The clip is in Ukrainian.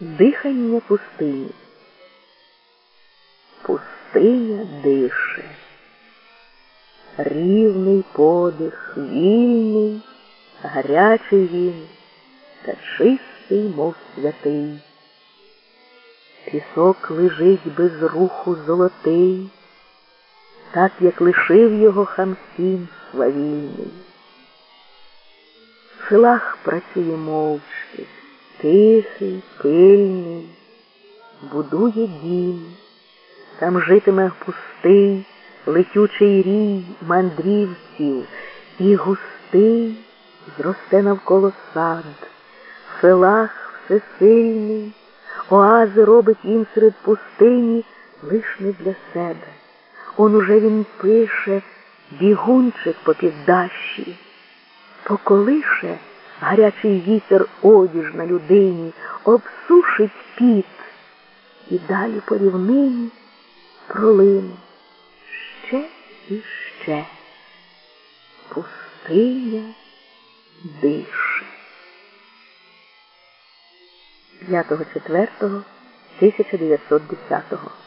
Дихання пустині. Пустиня дише. Рівний подих, вільний, гарячий він та чистий, мов святий. Пісок лежить без руху золотий, так як лишив його Хамсін свавільний. Филах працює мовчки, тихий, пильний, будує дім, там житиме пустий, летючий рій мандрівців, і густий зросте навколо сад, Филах всесильний, оази робить він серед пустині лиш не для себе. Он уже він пише бігунчик по піддащі поколише гарячий вітер одіж на людині, обсушить піт і далі по рівнині пролине ще і ще. Пустиня дише. 5.4.1910